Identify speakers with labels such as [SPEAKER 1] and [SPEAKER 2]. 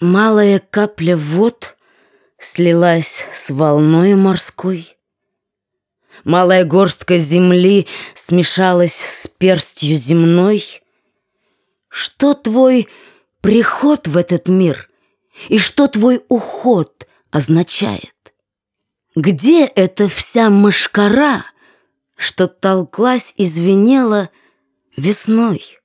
[SPEAKER 1] Малая капля вод слилась с волной морской. Малая горстка земли смешалась с перстью земной. Что твой приход в этот мир и что твой уход означает? Где эта вся мышкара, что толклась и звенела весной?